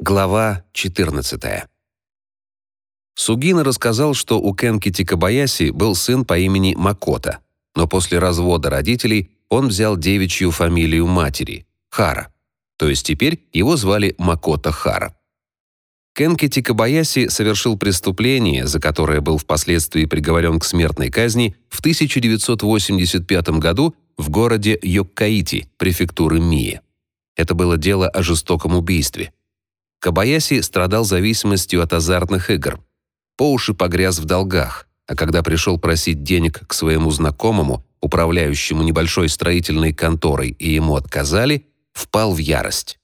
Глава 14. Сугина рассказал, что у Кенки Тикабаяси был сын по имени Макота, но после развода родителей он взял девичью фамилию матери – Хара, то есть теперь его звали Макота Хара. Кенки Тикабаяси совершил преступление, за которое был впоследствии приговорен к смертной казни в 1985 году в городе Йоккаити, префектуры Мии. Это было дело о жестоком убийстве – Кабаяси страдал зависимостью от азартных игр. По уши погряз в долгах, а когда пришел просить денег к своему знакомому, управляющему небольшой строительной конторой, и ему отказали, впал в ярость.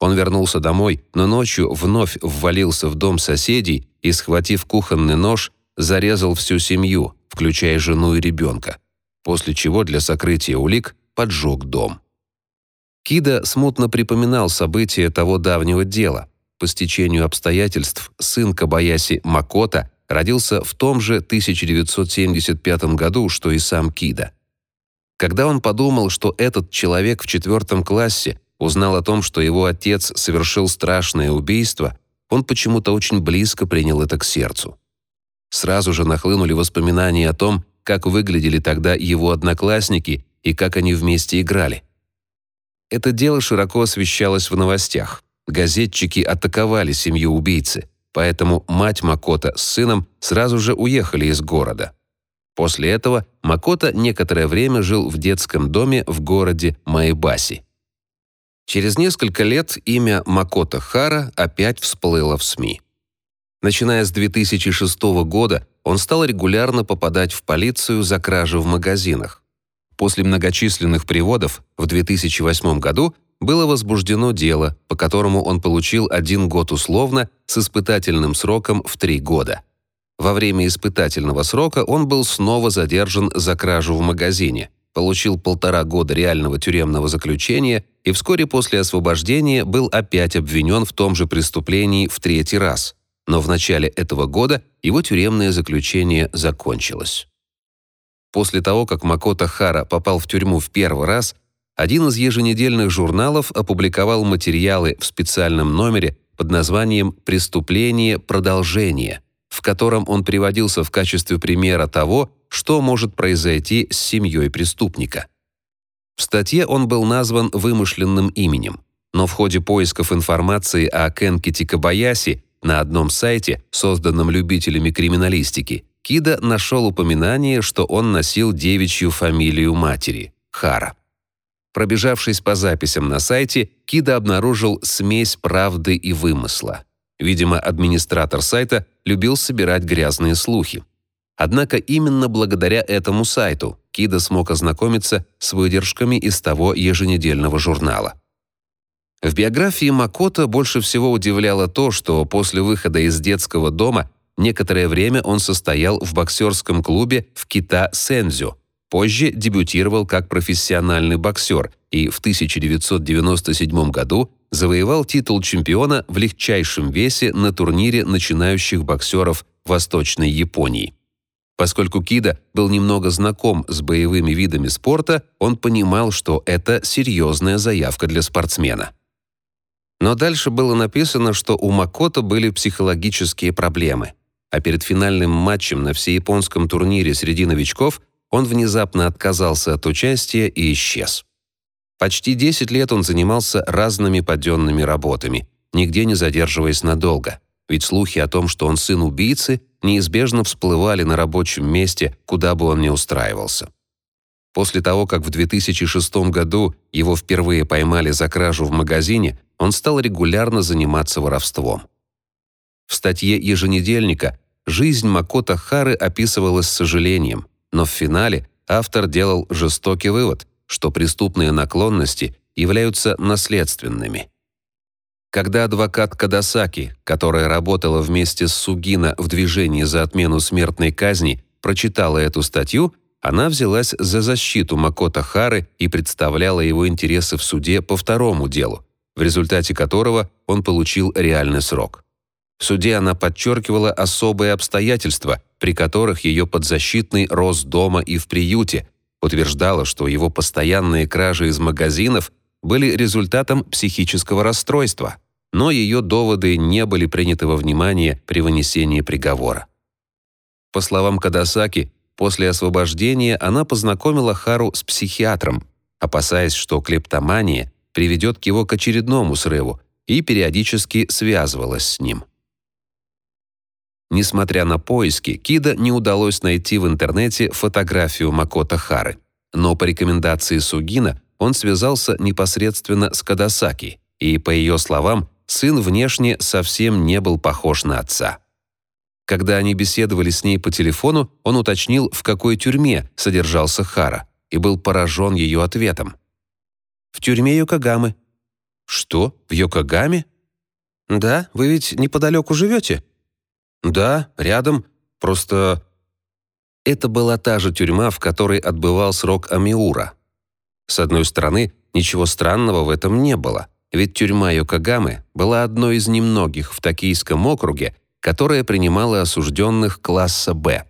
Он вернулся домой, но ночью вновь ввалился в дом соседей и, схватив кухонный нож, зарезал всю семью, включая жену и ребенка, после чего для сокрытия улик поджег дом. Кида смутно припоминал события того давнего дела, по стечению обстоятельств сын Кабаяси Макота родился в том же 1975 году, что и сам Кида. Когда он подумал, что этот человек в четвертом классе узнал о том, что его отец совершил страшное убийство, он почему-то очень близко принял это к сердцу. Сразу же нахлынули воспоминания о том, как выглядели тогда его одноклассники и как они вместе играли. Это дело широко освещалось в новостях газетчики атаковали семью убийцы, поэтому мать Макота с сыном сразу же уехали из города. После этого Макота некоторое время жил в детском доме в городе Майбаси. Через несколько лет имя Макота Хара опять всплыло в СМИ. Начиная с 2006 года он стал регулярно попадать в полицию за кражи в магазинах. После многочисленных приводов в 2008 году было возбуждено дело, по которому он получил один год условно с испытательным сроком в три года. Во время испытательного срока он был снова задержан за кражу в магазине, получил полтора года реального тюремного заключения и вскоре после освобождения был опять обвинен в том же преступлении в третий раз. Но в начале этого года его тюремное заключение закончилось. После того, как Макото Хара попал в тюрьму в первый раз, один из еженедельных журналов опубликовал материалы в специальном номере под названием «Преступление. Продолжение», в котором он приводился в качестве примера того, что может произойти с семьей преступника. В статье он был назван вымышленным именем, но в ходе поисков информации о Кенки Тикабаяси на одном сайте, созданном любителями криминалистики, Кида нашел упоминание, что он носил девичью фамилию матери – Хара. Пробежавшись по записям на сайте, Кида обнаружил смесь правды и вымысла. Видимо, администратор сайта любил собирать грязные слухи. Однако именно благодаря этому сайту Кида смог ознакомиться с выдержками из того еженедельного журнала. В биографии Макото больше всего удивляло то, что после выхода из детского дома некоторое время он состоял в боксерском клубе в Кита-Сензю, Позже дебютировал как профессиональный боксер и в 1997 году завоевал титул чемпиона в легчайшем весе на турнире начинающих боксеров Восточной Японии. Поскольку Кида был немного знаком с боевыми видами спорта, он понимал, что это серьезная заявка для спортсмена. Но дальше было написано, что у Макото были психологические проблемы, а перед финальным матчем на всеяпонском турнире среди новичков он внезапно отказался от участия и исчез. Почти 10 лет он занимался разными паденными работами, нигде не задерживаясь надолго, ведь слухи о том, что он сын убийцы, неизбежно всплывали на рабочем месте, куда бы он ни устраивался. После того, как в 2006 году его впервые поймали за кражу в магазине, он стал регулярно заниматься воровством. В статье еженедельника жизнь Макото Хары описывалась с сожалением, но в финале автор делал жестокий вывод, что преступные наклонности являются наследственными. Когда адвокат Кадасаки, которая работала вместе с Сугина в движении за отмену смертной казни, прочитала эту статью, она взялась за защиту Макото Хары и представляла его интересы в суде по второму делу, в результате которого он получил реальный срок. В суде она подчеркивала особые обстоятельства, при которых ее подзащитный рос дома и в приюте, утверждала, что его постоянные кражи из магазинов были результатом психического расстройства. но ее доводы не были приняты во внимание при вынесении приговора. По словам Кадасаки, после освобождения она познакомила Хару с психиатром, опасаясь, что клептомания приведет к его к очередному срыву, и периодически связывалась с ним. Несмотря на поиски, Кида не удалось найти в интернете фотографию Макото Хары. Но по рекомендации Сугина он связался непосредственно с Кадасаки, и, по ее словам, сын внешне совсем не был похож на отца. Когда они беседовали с ней по телефону, он уточнил, в какой тюрьме содержался Хара, и был поражен ее ответом. «В тюрьме Йокогамы». «Что, в Йокогаме?» «Да, вы ведь неподалеку живете?» «Да, рядом. Просто...» Это была та же тюрьма, в которой отбывал срок Амиура. С одной стороны, ничего странного в этом не было, ведь тюрьма Йокогамы была одной из немногих в Токийском округе, которая принимала осужденных класса «Б».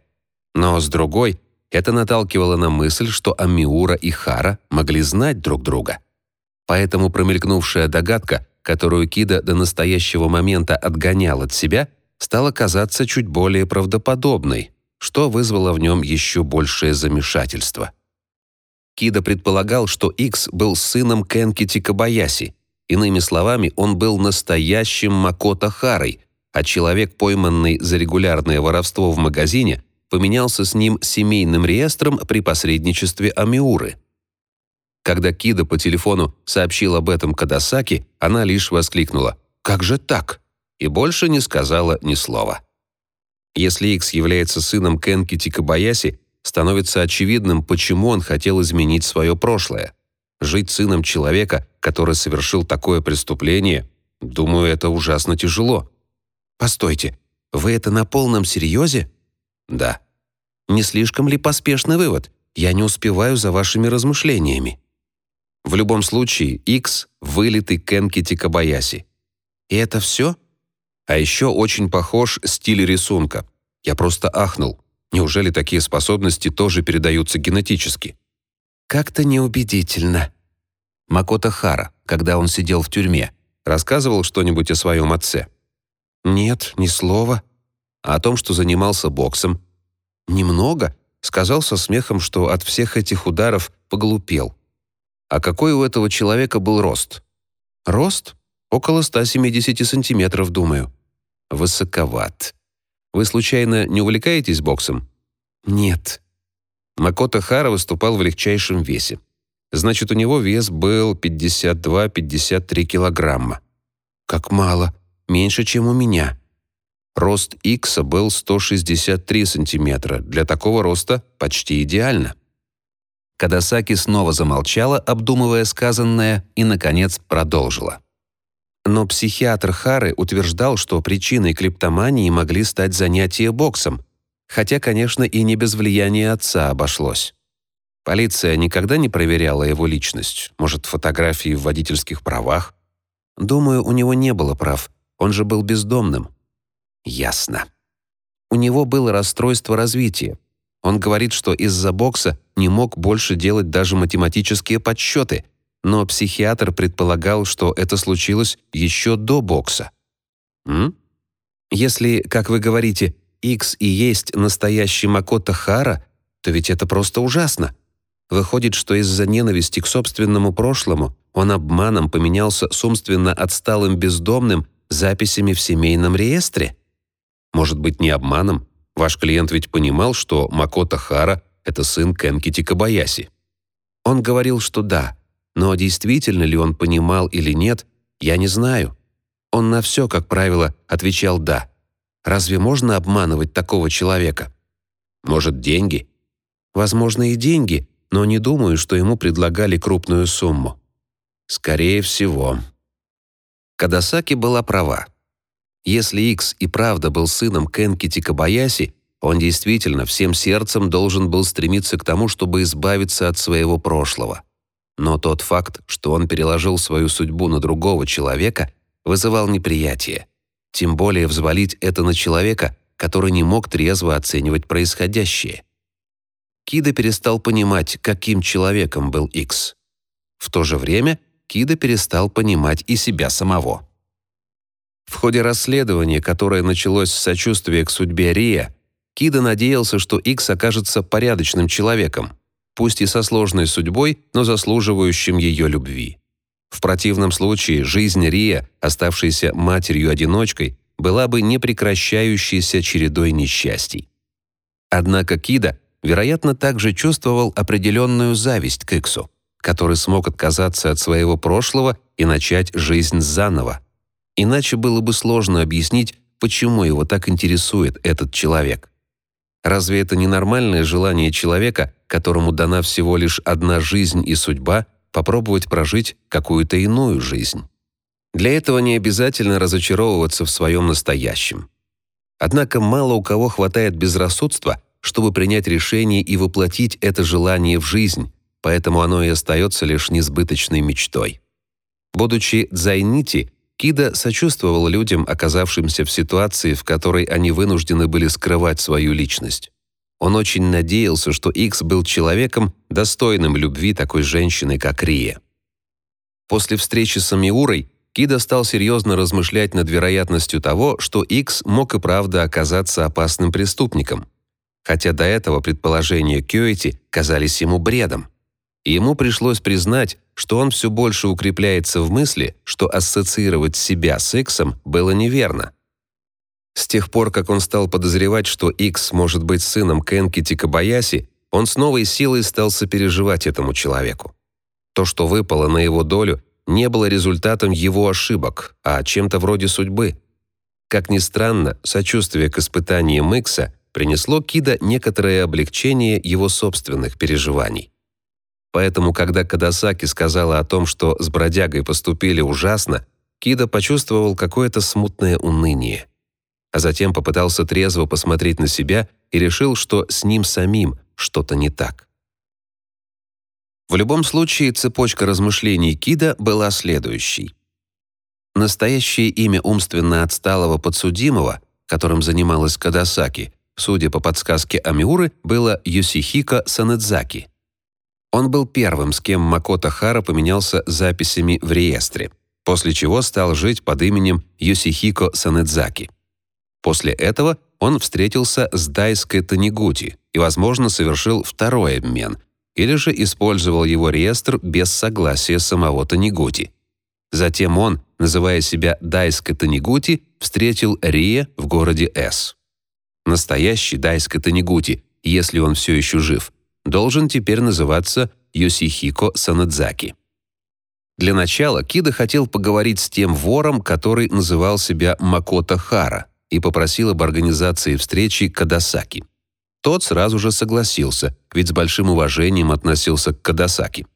Но с другой, это наталкивало на мысль, что Амиура и Хара могли знать друг друга. Поэтому промелькнувшая догадка, которую Кида до настоящего момента отгонял от себя – стала казаться чуть более правдоподобной, что вызвало в нем еще большее замешательство. Кида предполагал, что Икс был сыном Кенкити Кабаяси. Иными словами, он был настоящим Макото Харой, а человек, пойманный за регулярное воровство в магазине, поменялся с ним семейным реестром при посредничестве Амиуры. Когда Кида по телефону сообщил об этом Кадасаки, она лишь воскликнула «Как же так?» И больше не сказала ни слова. Если Икс является сыном Кенки Тикабаяси, становится очевидным, почему он хотел изменить свое прошлое. Жить сыном человека, который совершил такое преступление, думаю, это ужасно тяжело. Постойте, вы это на полном серьезе? Да. Не слишком ли поспешный вывод? Я не успеваю за вашими размышлениями. В любом случае, Икс — вылитый Кенки Тикабаяси. И это все? А еще очень похож стиль рисунка. Я просто ахнул. Неужели такие способности тоже передаются генетически? Как-то неубедительно. Макото Хара, когда он сидел в тюрьме, рассказывал что-нибудь о своем отце? Нет, ни слова. А о том, что занимался боксом? Немного. Сказал со смехом, что от всех этих ударов поглупел. А какой у этого человека был рост? Рост? Около 170 сантиметров, думаю высоковат. Вы случайно не увлекаетесь боксом? Нет. Макото Хара выступал в легчайшем весе. Значит, у него вес был 52-53 килограмма. Как мало, меньше, чем у меня. Рост Икса был 163 сантиметра. Для такого роста почти идеально. Кадасаки снова замолчала, обдумывая сказанное, и, наконец, продолжила. Но психиатр Хары утверждал, что причиной клептомании могли стать занятия боксом, хотя, конечно, и не без влияния отца обошлось. Полиция никогда не проверяла его личность, может, фотографии в водительских правах. Думаю, у него не было прав, он же был бездомным. Ясно. У него было расстройство развития. Он говорит, что из-за бокса не мог больше делать даже математические подсчеты, но психиатр предполагал, что это случилось еще до бокса. М? Если, как вы говорите, X и есть настоящий Макото Хара, то ведь это просто ужасно. Выходит, что из-за ненависти к собственному прошлому он обманом поменялся с умственно отсталым бездомным записями в семейном реестре? Может быть, не обманом? Ваш клиент ведь понимал, что Макото Хара — это сын Кенкити Кабаяси. Он говорил, что да, но действительно ли он понимал или нет, я не знаю. Он на все, как правило, отвечал «да». Разве можно обманывать такого человека? Может, деньги? Возможно, и деньги, но не думаю, что ему предлагали крупную сумму. Скорее всего. Кадасаки была права. Если Икс и правда был сыном Кенкити Кабаяси, он действительно всем сердцем должен был стремиться к тому, чтобы избавиться от своего прошлого. Но тот факт, что он переложил свою судьбу на другого человека, вызывал неприятие. Тем более взвалить это на человека, который не мог трезво оценивать происходящее. Кида перестал понимать, каким человеком был Икс. В то же время Кида перестал понимать и себя самого. В ходе расследования, которое началось с сочувствия к судьбе Рия, Кида надеялся, что Икс окажется порядочным человеком, пусть и со сложной судьбой, но заслуживающим ее любви. В противном случае жизнь Рия, оставшейся матерью-одиночкой, была бы непрекращающейся чередой несчастий. Однако Кида, вероятно, также чувствовал определенную зависть к Иксу, который смог отказаться от своего прошлого и начать жизнь заново. Иначе было бы сложно объяснить, почему его так интересует этот человек. Разве это не нормальное желание человека, которому дана всего лишь одна жизнь и судьба, попробовать прожить какую-то иную жизнь? Для этого не обязательно разочаровываться в своем настоящем. Однако мало у кого хватает безрассудства, чтобы принять решение и воплотить это желание в жизнь, поэтому оно и остается лишь несбыточной мечтой. Будучи дзайнити, Кида сочувствовал людям, оказавшимся в ситуации, в которой они вынуждены были скрывать свою личность. Он очень надеялся, что Икс был человеком, достойным любви такой женщины, как Рия. После встречи с Амиурой Кида стал серьезно размышлять над вероятностью того, что Икс мог и правда оказаться опасным преступником, хотя до этого предположения Кёэти казались ему бредом. И ему пришлось признать, что он все больше укрепляется в мысли, что ассоциировать себя с Иксом было неверно. С тех пор, как он стал подозревать, что Икс может быть сыном Кенки Тикабаяси, он с новой силой стал сопереживать этому человеку. То, что выпало на его долю, не было результатом его ошибок, а чем-то вроде судьбы. Как ни странно, сочувствие к испытаниям Икса принесло Кида некоторое облегчение его собственных переживаний. Поэтому, когда Кадасаки сказала о том, что с бродягой поступили ужасно, Кида почувствовал какое-то смутное уныние. А затем попытался трезво посмотреть на себя и решил, что с ним самим что-то не так. В любом случае, цепочка размышлений Кида была следующей. Настоящее имя умственно отсталого подсудимого, которым занималась Кадасаки, судя по подсказке Амиуры, было Юсихико Санэдзаки. Он был первым, с кем Макото Хара поменялся записями в реестре, после чего стал жить под именем Юсихико Санэдзаки. После этого он встретился с Дайской Танигути и, возможно, совершил второй обмен – или же использовал его реестр без согласия самого Танигути. Затем он, называя себя Дайска Танигути, встретил Рия в городе С. Настоящий Дайска Танигути, если он все еще жив, должен теперь называться Йосихико Санадзаки. Для начала Кида хотел поговорить с тем вором, который называл себя Макото Хара, и попросил об организации встречи Кадасаки. Тот сразу же согласился, ведь с большим уважением относился к Кадасаки.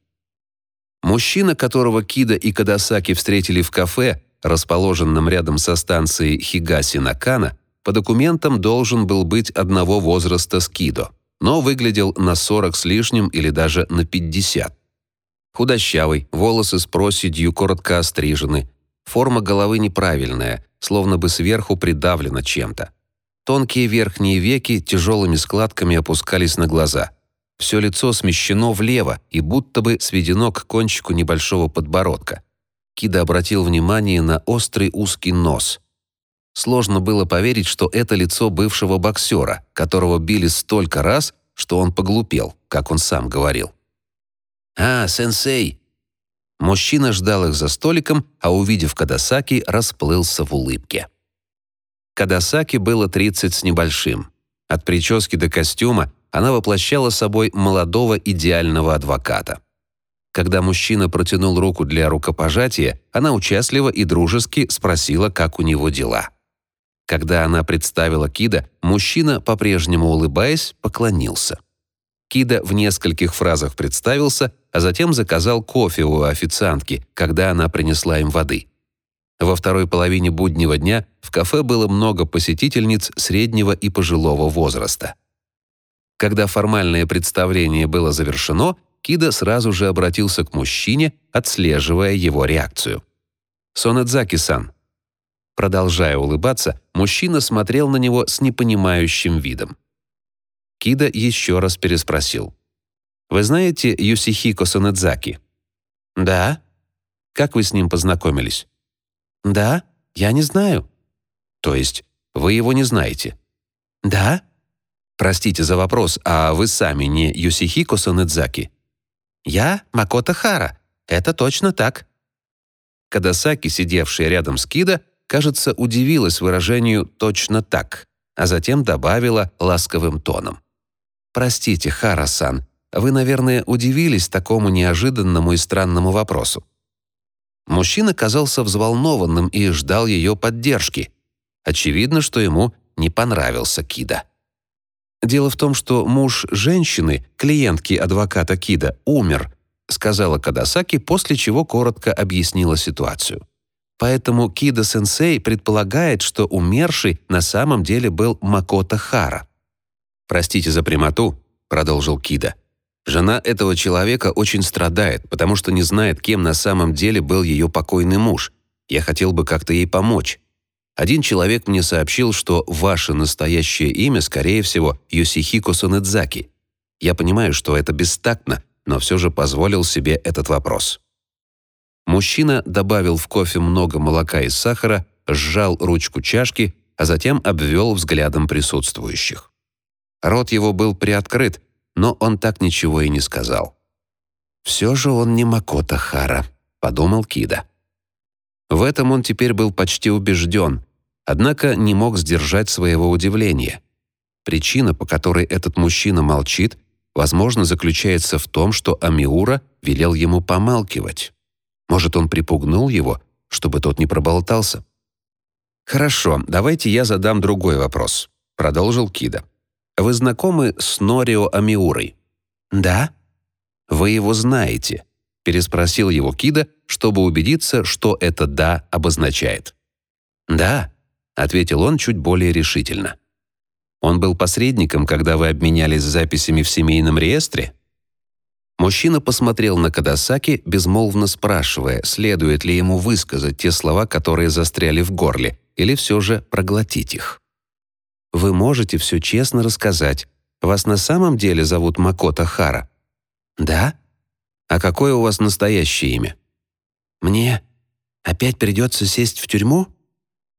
Мужчина, которого Кида и Кадасаки встретили в кафе, расположенном рядом со станцией Хигаси-Накана, по документам должен был быть одного возраста с Кидо, но выглядел на 40 с лишним или даже на 50. Худощавый, волосы с проседью коротко острижены, форма головы неправильная, словно бы сверху придавлена чем-то. Тонкие верхние веки тяжелыми складками опускались на глаза. Все лицо смещено влево и будто бы сведено к кончику небольшого подбородка. Кида обратил внимание на острый узкий нос. Сложно было поверить, что это лицо бывшего боксера, которого били столько раз, что он поглупел, как он сам говорил. «А, сенсей!» Мужчина ждал их за столиком, а увидев Кадасаки, расплылся в улыбке. Кадасаки было 30 с небольшим. От прически до костюма она воплощала собой молодого идеального адвоката. Когда мужчина протянул руку для рукопожатия, она участливо и дружески спросила, как у него дела. Когда она представила Кида, мужчина, по-прежнему улыбаясь, поклонился. Кида в нескольких фразах представился, а затем заказал кофе у официантки, когда она принесла им воды. Во второй половине буднего дня в кафе было много посетительниц среднего и пожилого возраста. Когда формальное представление было завершено, Кида сразу же обратился к мужчине, отслеживая его реакцию. «Сонэдзаки-сан». Продолжая улыбаться, мужчина смотрел на него с непонимающим видом. Кида еще раз переспросил. «Вы знаете Юсихико Сонэдзаки?» «Да». «Как вы с ним познакомились?» «Да, я не знаю». «То есть вы его не знаете?» «Да?» «Простите за вопрос, а вы сами не Юсихико Санэдзаки?» «Я Макото Хара. Это точно так». Кадасаки, сидевшая рядом с Кида, кажется, удивилась выражению «точно так», а затем добавила ласковым тоном. «Простите, Хара-сан, вы, наверное, удивились такому неожиданному и странному вопросу». Мужчина казался взволнованным и ждал ее поддержки. Очевидно, что ему не понравился Кида. «Дело в том, что муж женщины, клиентки адвоката Кида, умер», сказала Кадасаки, после чего коротко объяснила ситуацию. Поэтому Кида-сенсей предполагает, что умерший на самом деле был Макото Хара. «Простите за прямоту», — продолжил Кида. «Жена этого человека очень страдает, потому что не знает, кем на самом деле был ее покойный муж. Я хотел бы как-то ей помочь. Один человек мне сообщил, что ваше настоящее имя, скорее всего, Йосихико Сонэдзаки. Я понимаю, что это бестактно, но все же позволил себе этот вопрос. Мужчина добавил в кофе много молока и сахара, сжал ручку чашки, а затем обвел взглядом присутствующих. Рот его был приоткрыт, но он так ничего и не сказал. «Все же он не Макото Хара», — подумал Кида. В этом он теперь был почти убежден, однако не мог сдержать своего удивления. Причина, по которой этот мужчина молчит, возможно, заключается в том, что Амиура велел ему помалкивать. Может, он припугнул его, чтобы тот не проболтался? «Хорошо, давайте я задам другой вопрос», — продолжил Кида. «Вы знакомы с Норио Амиурой?» «Да». «Вы его знаете?» — переспросил его Кида, чтобы убедиться, что это «да» обозначает. «Да», — ответил он чуть более решительно. Он был посредником, когда вы обменялись записями в семейном реестре? Мужчина посмотрел на Кадасаки, безмолвно спрашивая, следует ли ему высказать те слова, которые застряли в горле, или все же проглотить их. «Вы можете все честно рассказать. Вас на самом деле зовут Макото Хара?» «Да? А какое у вас настоящее имя?» «Мне опять придется сесть в тюрьму?»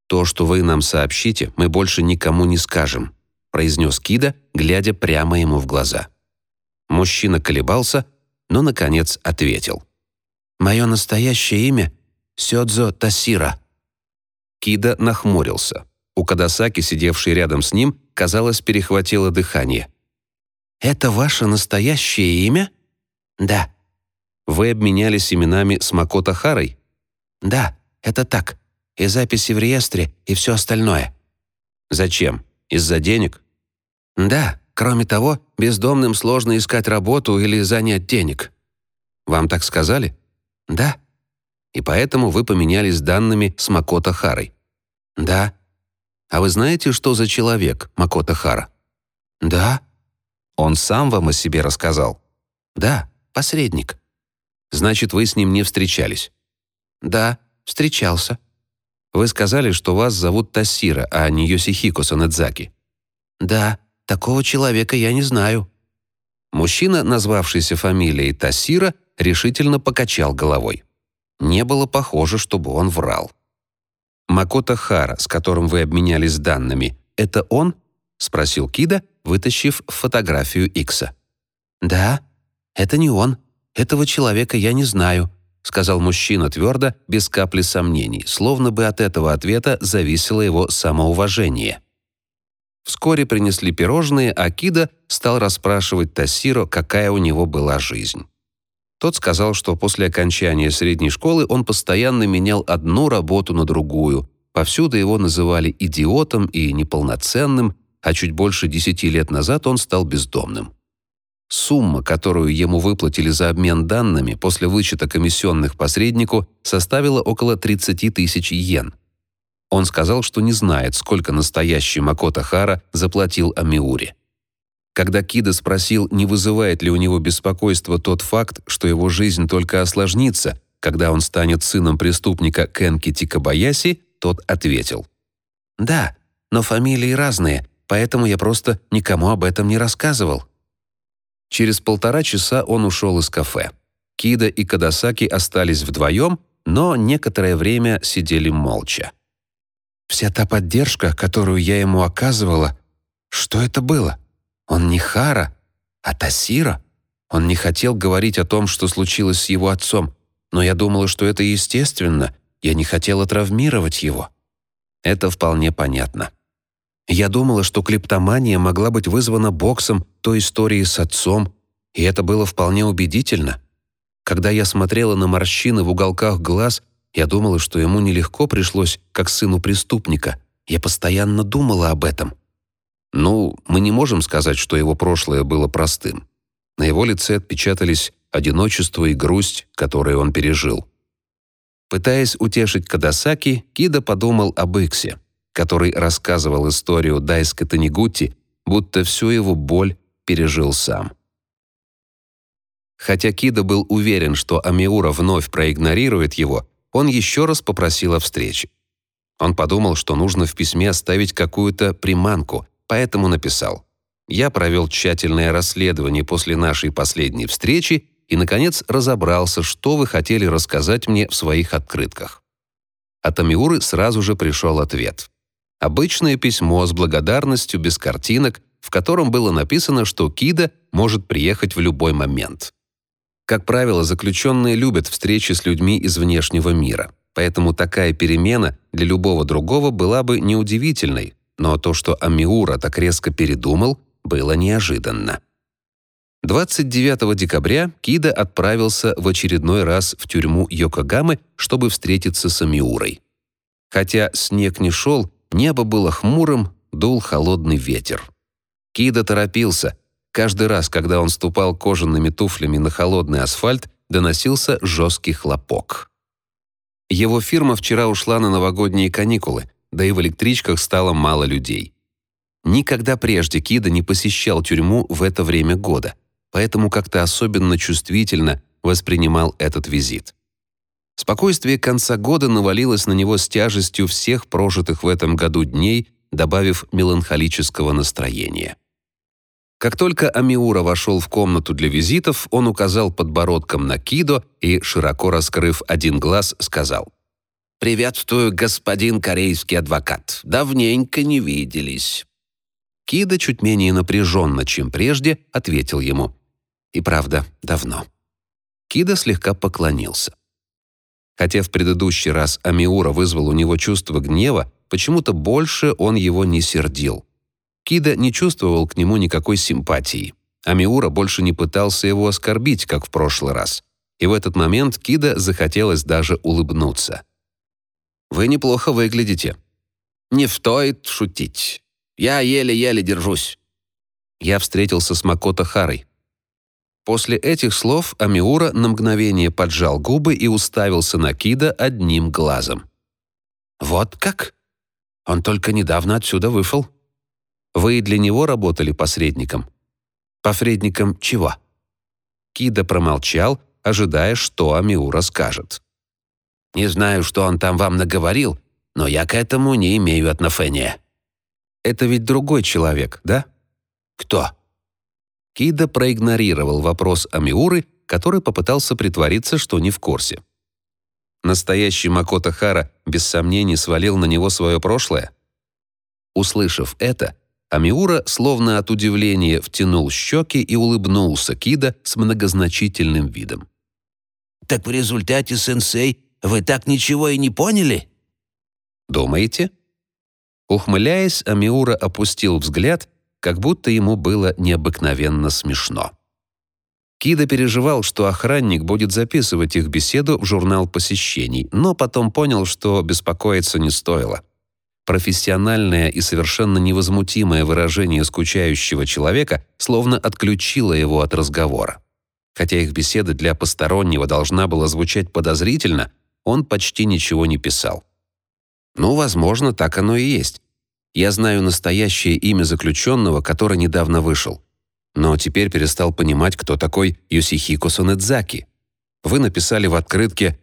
«То, что вы нам сообщите, мы больше никому не скажем произнес Кида, глядя прямо ему в глаза. Мужчина колебался, но, наконец, ответил. «Мое настоящее имя — Сёдзо Тасира». Кида нахмурился. У Кадасаки, сидевшей рядом с ним, казалось, перехватило дыхание. «Это ваше настоящее имя?» «Да». «Вы обменялись именами с Макото Харой?» «Да, это так. И записи в реестре, и все остальное». «Зачем? Из-за денег?» Да, кроме того, бездомным сложно искать работу или занять денег. Вам так сказали? Да. И поэтому вы поменялись данными с Макото Харой? Да. А вы знаете, что за человек Макото Хара? Да. Он сам вам о себе рассказал? Да, посредник. Значит, вы с ним не встречались? Да, встречался. Вы сказали, что вас зовут Тасира, а не Йосихико Санэдзаки. Да, Такого человека я не знаю». Мужчина, назвавшийся фамилией Тассира, решительно покачал головой. Не было похоже, чтобы он врал. «Макото Хара, с которым вы обменялись данными, это он?» — спросил Кида, вытащив фотографию Икса. «Да, это не он. Этого человека я не знаю», — сказал мужчина твердо, без капли сомнений, словно бы от этого ответа зависело его самоуважение. Вскоре принесли пирожные, а Кида стал расспрашивать Тассиро, какая у него была жизнь. Тот сказал, что после окончания средней школы он постоянно менял одну работу на другую. Повсюду его называли идиотом и неполноценным, а чуть больше десяти лет назад он стал бездомным. Сумма, которую ему выплатили за обмен данными после вычета комиссионных посреднику, составила около 30 тысяч йен – он сказал, что не знает, сколько настоящий Макото Хара заплатил Амиуре. Когда Кида спросил, не вызывает ли у него беспокойства тот факт, что его жизнь только осложнится, когда он станет сыном преступника Кенки Тикабаяси, тот ответил. «Да, но фамилии разные, поэтому я просто никому об этом не рассказывал». Через полтора часа он ушел из кафе. Кида и Кадасаки остались вдвоем, но некоторое время сидели молча. Вся та поддержка, которую я ему оказывала, что это было? Он не Хара, а Тасира. Он не хотел говорить о том, что случилось с его отцом, но я думала, что это естественно. Я не хотела травмировать его. Это вполне понятно. Я думала, что клептомания могла быть вызвана боксом той истории с отцом, и это было вполне убедительно. Когда я смотрела на морщины в уголках глаз, я думала, что ему нелегко пришлось, как сыну преступника. Я постоянно думала об этом. Ну, мы не можем сказать, что его прошлое было простым. На его лице отпечатались одиночество и грусть, которые он пережил. Пытаясь утешить Кадасаки, Кида подумал об Иксе, который рассказывал историю Дайска Танигути, будто всю его боль пережил сам. Хотя Кида был уверен, что Амиура вновь проигнорирует его, он еще раз попросил о встрече. Он подумал, что нужно в письме оставить какую-то приманку, поэтому написал «Я провел тщательное расследование после нашей последней встречи и, наконец, разобрался, что вы хотели рассказать мне в своих открытках. От Амиуры сразу же пришел ответ. Обычное письмо с благодарностью без картинок, в котором было написано, что Кида может приехать в любой момент. Как правило, заключенные любят встречи с людьми из внешнего мира, поэтому такая перемена для любого другого была бы неудивительной, но то, что Амиура так резко передумал, было неожиданно. 29 декабря Кида отправился в очередной раз в тюрьму Йокогамы, чтобы встретиться с Амиурой. Хотя снег не шел, небо было хмурым, дул холодный ветер. Кида торопился. Каждый раз, когда он ступал кожаными туфлями на холодный асфальт, доносился жесткий хлопок. Его фирма вчера ушла на новогодние каникулы, да и в электричках стало мало людей. Никогда прежде Кида не посещал тюрьму в это время года — поэтому как-то особенно чувствительно воспринимал этот визит. Спокойствие конца года навалилось на него с тяжестью всех прожитых в этом году дней, добавив меланхолического настроения. Как только Амиура вошел в комнату для визитов, он указал подбородком на Кидо и, широко раскрыв один глаз, сказал «Приветствую, господин корейский адвокат. Давненько не виделись». Кида чуть менее напряженно, чем прежде, ответил ему. «И правда, давно». Кида слегка поклонился. Хотя в предыдущий раз Амиура вызвал у него чувство гнева, почему-то больше он его не сердил. Кида не чувствовал к нему никакой симпатии. Амиура больше не пытался его оскорбить, как в прошлый раз. И в этот момент Кида захотелось даже улыбнуться. «Вы неплохо выглядите». «Не стоит шутить. Я еле-еле держусь». Я встретился с Макото Харой. После этих слов Амиура на мгновение поджал губы и уставился на Кида одним глазом. «Вот как? Он только недавно отсюда вышел. Вы для него работали посредником?» «Посредником чего?» Кида промолчал, ожидая, что Амиура скажет. «Не знаю, что он там вам наговорил, но я к этому не имею отношения». Это ведь другой человек, да? Кто? Кида проигнорировал вопрос Амиуры, который попытался притвориться, что не в курсе. Настоящий Макото Хара без сомнений свалил на него свое прошлое. Услышав это, Амиура, словно от удивления, втянул щеки и улыбнулся Кида с многозначительным видом. «Так в результате, сенсей, вы так ничего и не поняли?» «Думаете?» Ухмыляясь, Амиура опустил взгляд, как будто ему было необыкновенно смешно. Кида переживал, что охранник будет записывать их беседу в журнал посещений, но потом понял, что беспокоиться не стоило. Профессиональное и совершенно невозмутимое выражение скучающего человека словно отключило его от разговора. Хотя их беседа для постороннего должна была звучать подозрительно, он почти ничего не писал. Ну, возможно, так оно и есть. Я знаю настоящее имя заключенного, который недавно вышел. Но теперь перестал понимать, кто такой Юсихико Сонэдзаки. Вы написали в открытке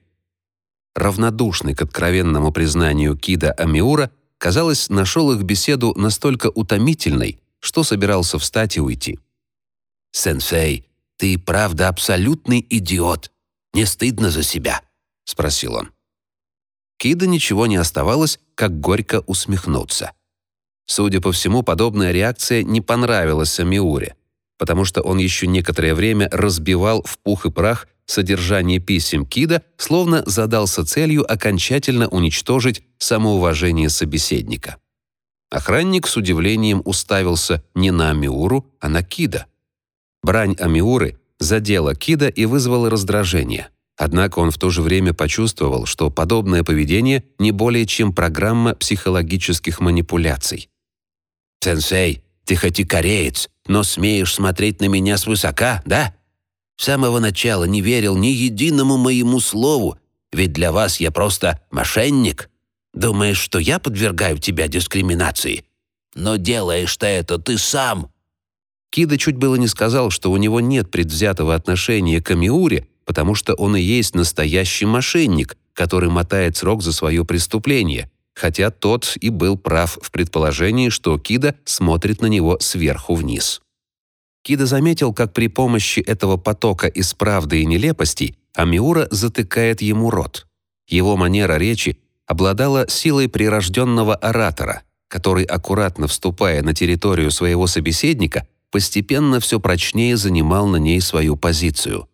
Равнодушный к откровенному признанию Кида Амиура, казалось, нашел их беседу настолько утомительной, что собирался встать и уйти. «Сенсей, ты правда абсолютный идиот. Не стыдно за себя?» — спросил он. Кида ничего не оставалось, как горько усмехнуться. Судя по всему, подобная реакция не понравилась Амиуре, потому что он еще некоторое время разбивал в пух и прах содержание писем Кида, словно задался целью окончательно уничтожить самоуважение собеседника. Охранник с удивлением уставился не на Амиуру, а на Кида. Брань Амиуры задела Кида и вызвала раздражение. Однако он в то же время почувствовал, что подобное поведение не более чем программа психологических манипуляций. «Сенсей, ты хоть и кореец, но смеешь смотреть на меня свысока, да? С самого начала не верил ни единому моему слову, ведь для вас я просто мошенник. Думаешь, что я подвергаю тебя дискриминации? Но делаешь-то это ты сам». Кида чуть было не сказал, что у него нет предвзятого отношения к Амиуре, потому что он и есть настоящий мошенник, который мотает срок за свое преступление, хотя тот и был прав в предположении, что Кида смотрит на него сверху вниз. Кида заметил, как при помощи этого потока из правды и нелепостей Амиура затыкает ему рот. Его манера речи обладала силой прирожденного оратора, который, аккуратно вступая на территорию своего собеседника, постепенно все прочнее занимал на ней свою позицию.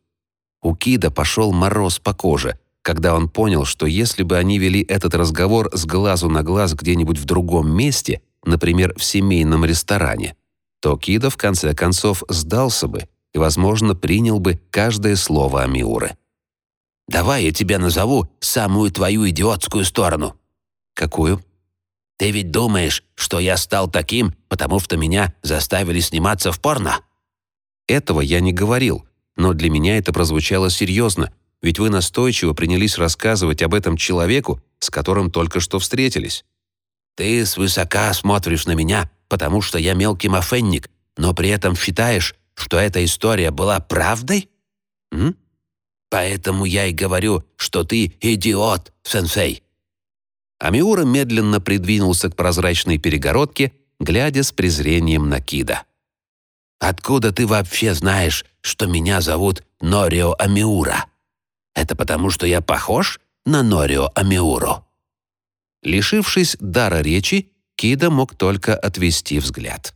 У Кида пошел мороз по коже, когда он понял, что если бы они вели этот разговор с глазу на глаз где-нибудь в другом месте, например, в семейном ресторане, то Кида в конце концов сдался бы и, возможно, принял бы каждое слово Амиуры. «Давай я тебя назову самую твою идиотскую сторону». «Какую?» «Ты ведь думаешь, что я стал таким, потому что меня заставили сниматься в порно?» «Этого я не говорил, но для меня это прозвучало серьезно, ведь вы настойчиво принялись рассказывать об этом человеку, с которым только что встретились». «Ты свысока смотришь на меня, потому что я мелкий мошенник, но при этом считаешь, что эта история была правдой?» М? «Поэтому я и говорю, что ты идиот, сенсей». Амиура медленно придвинулся к прозрачной перегородке, глядя с презрением на Кида. «Откуда ты вообще знаешь, что меня зовут Норио Амиура?» Это потому, что я похож на Норио Амиуру?» Лишившись дара речи, Кида мог только отвести взгляд.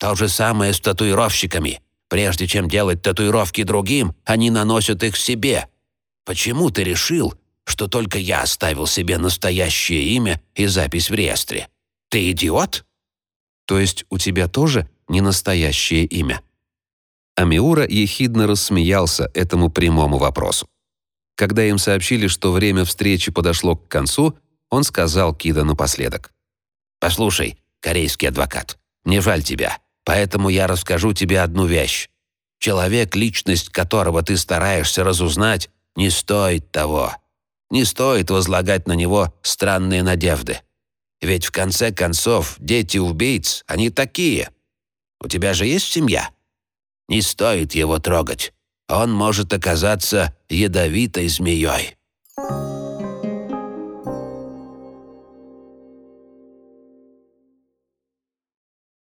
«То же самое с татуировщиками. Прежде чем делать татуировки другим, они наносят их себе. Почему ты решил, что только я оставил себе настоящее имя и запись в реестре? Ты идиот?» «То есть у тебя тоже не настоящее имя?» Амиура ехидно рассмеялся этому прямому вопросу. Когда им сообщили, что время встречи подошло к концу, он сказал Кида напоследок. «Послушай, корейский адвокат, мне жаль тебя, поэтому я расскажу тебе одну вещь. Человек, личность которого ты стараешься разузнать, не стоит того. Не стоит возлагать на него странные надежды. Ведь в конце концов дети убийц, они такие. У тебя же есть семья? Не стоит его трогать он может оказаться ядовитой змеей.